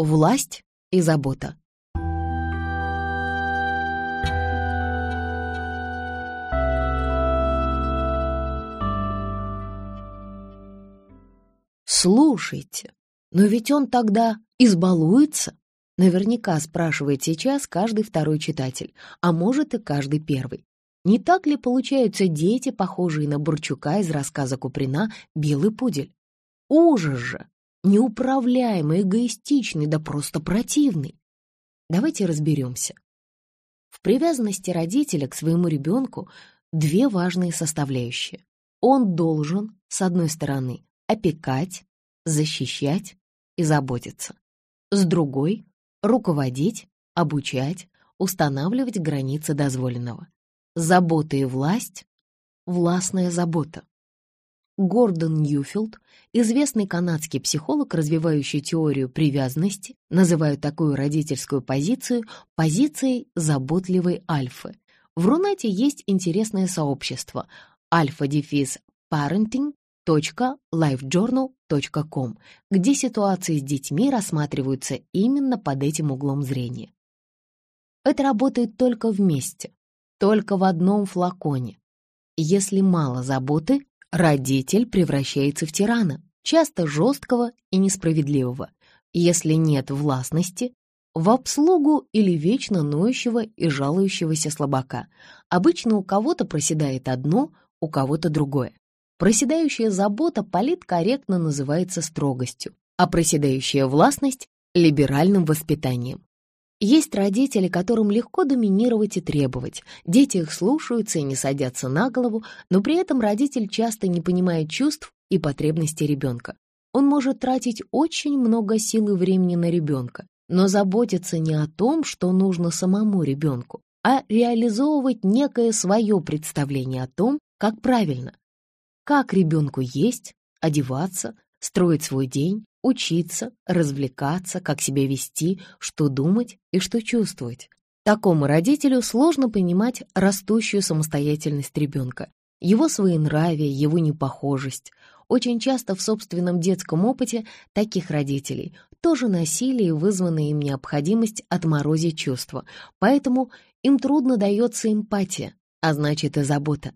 Власть и забота. Слушайте, но ведь он тогда избалуется? Наверняка спрашивает сейчас каждый второй читатель, а может и каждый первый. Не так ли получаются дети, похожие на Бурчука из рассказа Куприна «Белый пудель»? Ужас же! Неуправляемый, эгоистичный, да просто противный. Давайте разберемся. В привязанности родителя к своему ребенку две важные составляющие. Он должен, с одной стороны, опекать, защищать и заботиться. С другой — руководить, обучать, устанавливать границы дозволенного. Забота и власть — властная забота. Гордон Ньюфилд, известный канадский психолог, развивающий теорию привязанности, называют такую родительскую позицию позицией заботливой альфы. В Рунете есть интересное сообщество альфа-дефис parenting www.lifejournal.com, где ситуации с детьми рассматриваются именно под этим углом зрения. Это работает только вместе, только в одном флаконе. Если мало заботы, родитель превращается в тирана, часто жесткого и несправедливого. Если нет властности, в обслугу или вечно ноющего и жалующегося слабака. Обычно у кого-то проседает одно, у кого-то другое. Проседающая забота политкорректно называется строгостью, а проседающая властность — либеральным воспитанием. Есть родители, которым легко доминировать и требовать. Дети их слушаются и не садятся на голову, но при этом родитель часто не понимает чувств и потребностей ребенка. Он может тратить очень много сил и времени на ребенка, но заботиться не о том, что нужно самому ребенку, а реализовывать некое свое представление о том, как правильно, как ребенку есть, одеваться, строить свой день, учиться, развлекаться, как себя вести, что думать и что чувствовать. Такому родителю сложно понимать растущую самостоятельность ребенка, его своенравие, его непохожесть. Очень часто в собственном детском опыте таких родителей тоже насилие, вызванное им необходимость отморозить чувства, поэтому им трудно дается эмпатия, а значит и забота.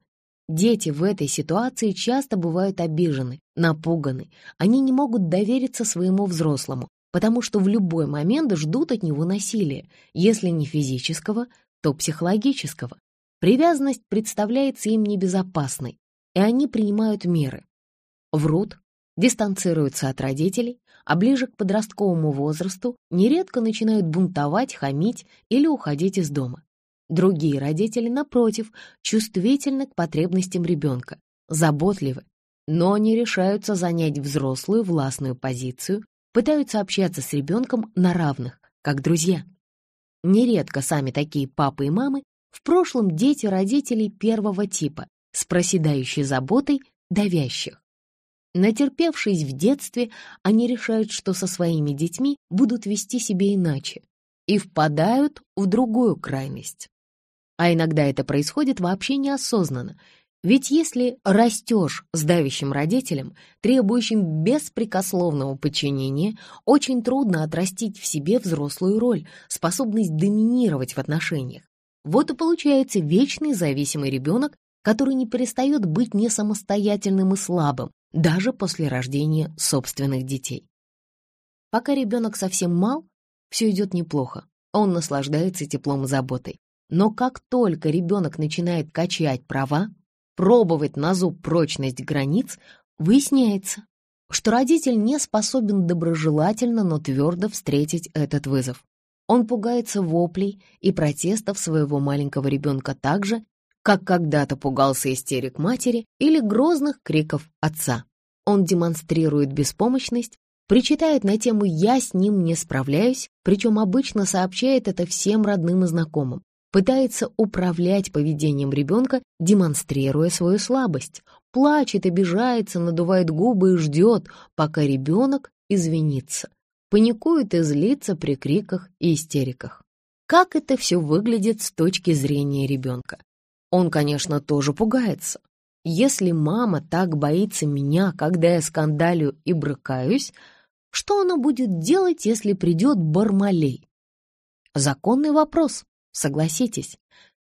Дети в этой ситуации часто бывают обижены, напуганы. Они не могут довериться своему взрослому, потому что в любой момент ждут от него насилия, если не физического, то психологического. Привязанность представляется им небезопасной, и они принимают меры. Врут, дистанцируются от родителей, а ближе к подростковому возрасту нередко начинают бунтовать, хамить или уходить из дома. Другие родители, напротив, чувствительны к потребностям ребенка, заботливы, но не решаются занять взрослую властную позицию, пытаются общаться с ребенком на равных, как друзья. Нередко сами такие папы и мамы в прошлом дети родителей первого типа, с проседающей заботой давящих. Натерпевшись в детстве, они решают, что со своими детьми будут вести себя иначе и впадают в другую крайность. А иногда это происходит вообще неосознанно. Ведь если растешь с давящим родителем, требующим беспрекословного подчинения, очень трудно отрастить в себе взрослую роль, способность доминировать в отношениях. Вот и получается вечный зависимый ребенок, который не перестает быть несамостоятельным и слабым, даже после рождения собственных детей. Пока ребенок совсем мал, все идет неплохо, он наслаждается теплом и заботой. Но как только ребенок начинает качать права, пробовать на зуб прочность границ, выясняется, что родитель не способен доброжелательно, но твердо встретить этот вызов. Он пугается воплей и протестов своего маленького ребенка так же, как когда-то пугался истерик матери или грозных криков отца. Он демонстрирует беспомощность, причитает на тему «я с ним не справляюсь», причем обычно сообщает это всем родным и знакомым пытается управлять поведением ребенка, демонстрируя свою слабость, плачет, обижается, надувает губы и ждет, пока ребенок извинится, паникует и злится при криках и истериках. Как это все выглядит с точки зрения ребенка? Он, конечно, тоже пугается. Если мама так боится меня, когда я скандалю и брыкаюсь, Что она будет делать, если придет Бармалей? Законный вопрос, согласитесь.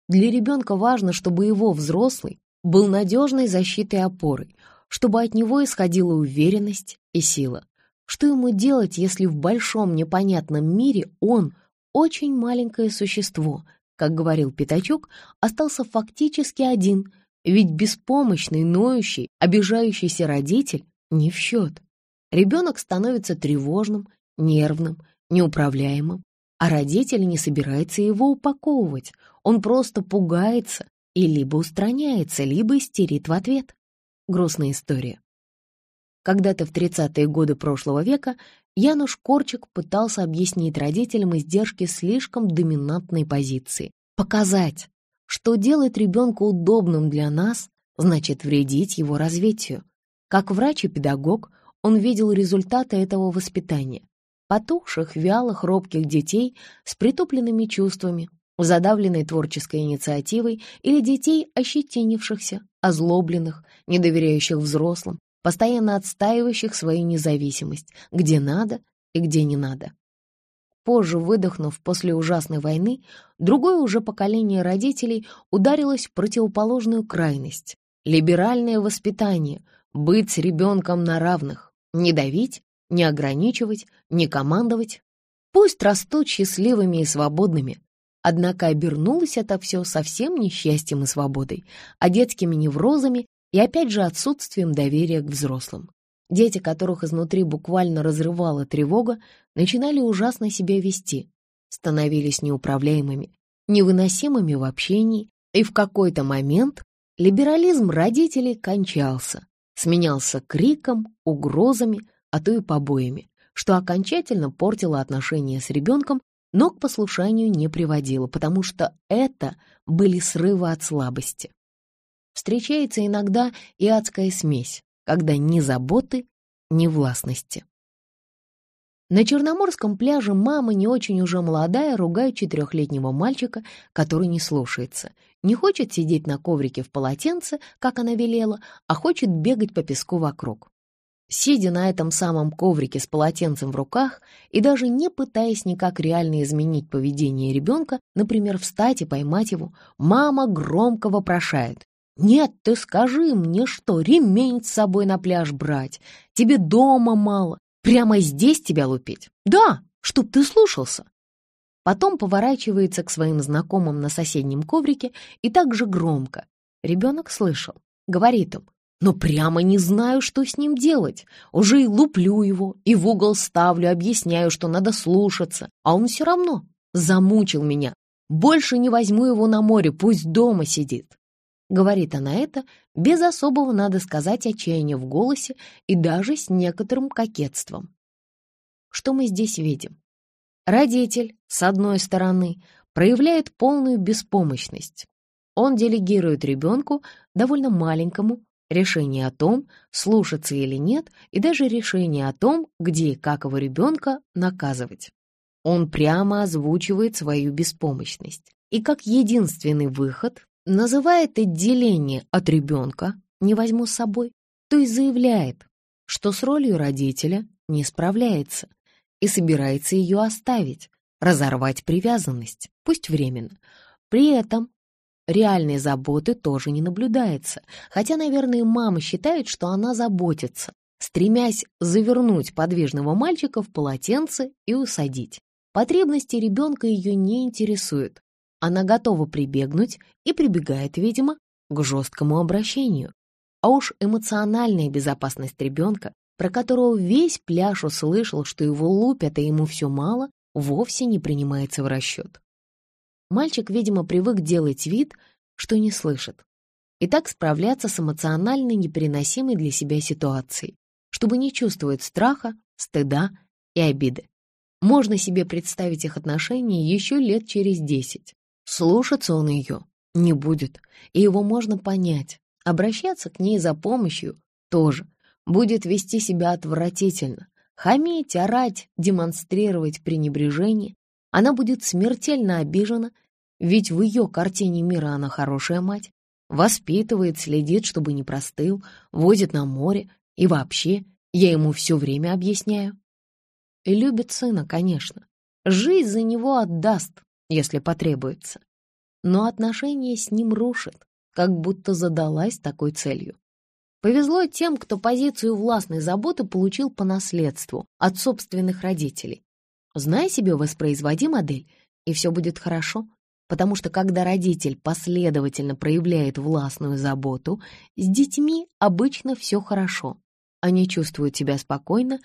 Для ребенка важно, чтобы его взрослый был надежной защитой и опорой, чтобы от него исходила уверенность и сила. Что ему делать, если в большом непонятном мире он, очень маленькое существо, как говорил Пятачок, остался фактически один, ведь беспомощный, ноющий, обижающийся родитель не в счет. Ребенок становится тревожным, нервным, неуправляемым, а родитель не собирается его упаковывать, он просто пугается и либо устраняется, либо истерит в ответ. Грустная история. Когда-то в 30-е годы прошлого века Януш Корчик пытался объяснить родителям издержки слишком доминантной позиции. Показать, что делать ребенка удобным для нас, значит вредить его развитию. Как врач и педагог он видел результаты этого воспитания. Потухших, вялых, робких детей с притупленными чувствами, задавленной творческой инициативой или детей ощетинившихся, озлобленных, недоверяющих взрослым, постоянно отстаивающих свою независимость, где надо и где не надо. Позже, выдохнув после ужасной войны, другое уже поколение родителей ударилось в противоположную крайность. Либеральное воспитание, быть с ребенком на равных, не давить, не ограничивать, не командовать. Пусть растут счастливыми и свободными, Однако обернулось это все совсем несчастьем и свободой, а детскими неврозами и опять же отсутствием доверия к взрослым. Дети, которых изнутри буквально разрывала тревога, начинали ужасно себя вести, становились неуправляемыми, невыносимыми в общении, и в какой-то момент либерализм родителей кончался, сменялся криком, угрозами, а то и побоями, что окончательно портило отношения с ребенком но к послушанию не приводило, потому что это были срывы от слабости. Встречается иногда и адская смесь, когда ни заботы, ни властности. На Черноморском пляже мама, не очень уже молодая, ругает четырехлетнего мальчика, который не слушается. Не хочет сидеть на коврике в полотенце, как она велела, а хочет бегать по песку вокруг. Сидя на этом самом коврике с полотенцем в руках и даже не пытаясь никак реально изменить поведение ребенка, например, встать и поймать его, мама громко вопрошает. «Нет, ты скажи мне, что ремень с собой на пляж брать? Тебе дома мало? Прямо здесь тебя лупить? Да, чтоб ты слушался!» Потом поворачивается к своим знакомым на соседнем коврике и так же громко. Ребенок слышал. Говорит им, но прямо не знаю, что с ним делать. Уже и луплю его, и в угол ставлю, объясняю, что надо слушаться, а он все равно замучил меня. Больше не возьму его на море, пусть дома сидит. Говорит она это без особого, надо сказать, отчаяния в голосе и даже с некоторым кокетством. Что мы здесь видим? Родитель, с одной стороны, проявляет полную беспомощность. Он делегирует ребенку, довольно маленькому, решение о том, слушаться или нет, и даже решение о том, где и как его ребенка наказывать. Он прямо озвучивает свою беспомощность и как единственный выход называет отделение от ребенка «не возьму с собой», то есть заявляет, что с ролью родителя не справляется и собирается ее оставить, разорвать привязанность, пусть временно. При этом Реальной заботы тоже не наблюдается, хотя, наверное, мама считает, что она заботится, стремясь завернуть подвижного мальчика в полотенце и усадить. Потребности ребенка ее не интересуют. Она готова прибегнуть и прибегает, видимо, к жесткому обращению. А уж эмоциональная безопасность ребенка, про которого весь пляж услышал, что его лупят, и ему все мало, вовсе не принимается в расчет. Мальчик, видимо, привык делать вид, что не слышит, и так справляться с эмоционально непереносимой для себя ситуацией, чтобы не чувствовать страха, стыда и обиды. Можно себе представить их отношения еще лет через десять. Слушаться он ее не будет, и его можно понять. Обращаться к ней за помощью тоже. Будет вести себя отвратительно. Хамить, орать, демонстрировать пренебрежение, она будет смертельно обижена, ведь в ее картине мира она хорошая мать. Воспитывает, следит, чтобы не простыл, возит на море. И вообще, я ему все время объясняю. и любит сына, конечно. Жизнь за него отдаст, если потребуется. Но отношения с ним рушит, как будто задалась такой целью. Повезло тем, кто позицию властной заботы получил по наследству от собственных родителей. Знай себе, воспроизводи модель, и все будет хорошо, потому что когда родитель последовательно проявляет властную заботу, с детьми обычно все хорошо. Они чувствуют себя спокойно,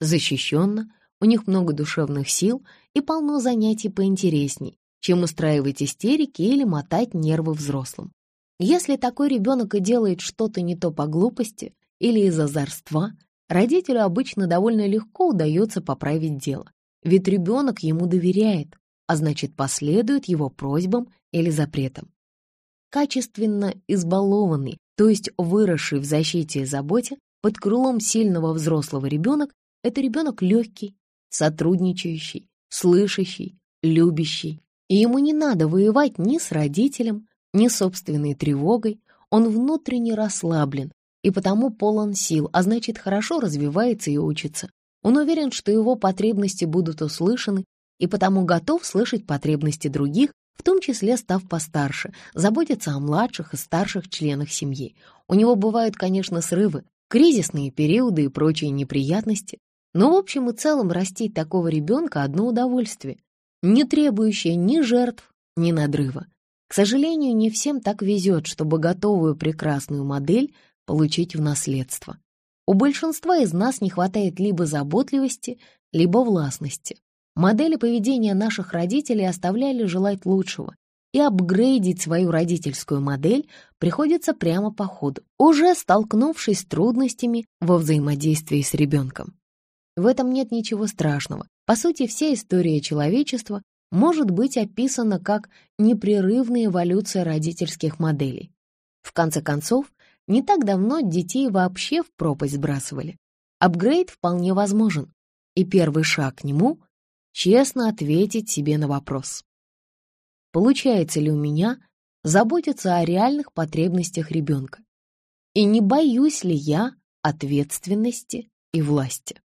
защищенно, у них много душевных сил и полно занятий поинтересней, чем устраивать истерики или мотать нервы взрослым. Если такой ребенок и делает что-то не то по глупости или из озорства, родителю обычно довольно легко удается поправить дело. Ведь ребенок ему доверяет, а значит последует его просьбам или запретам. Качественно избалованный, то есть выросший в защите и заботе, под крылом сильного взрослого ребенок — это ребенок легкий, сотрудничающий, слышащий, любящий. И ему не надо воевать ни с родителем, ни собственной тревогой, он внутренне расслаблен и потому полон сил, а значит, хорошо развивается и учится. Он уверен, что его потребности будут услышаны, и потому готов слышать потребности других, в том числе став постарше, заботиться о младших и старших членах семьи. У него бывают, конечно, срывы, кризисные периоды и прочие неприятности, но в общем и целом растить такого ребенка одно удовольствие, не требующее ни жертв, ни надрыва. К сожалению, не всем так везет, чтобы готовую прекрасную модель получить в наследство. У большинства из нас не хватает либо заботливости, либо властности. Модели поведения наших родителей оставляли желать лучшего, и апгрейдить свою родительскую модель приходится прямо по ходу, уже столкнувшись с трудностями во взаимодействии с ребенком. В этом нет ничего страшного. По сути, вся история человечества может быть описана как непрерывная эволюция родительских моделей. В конце концов, не так давно детей вообще в пропасть сбрасывали. Апгрейд вполне возможен, и первый шаг к нему — честно ответить себе на вопрос. Получается ли у меня заботиться о реальных потребностях ребенка? И не боюсь ли я ответственности и власти?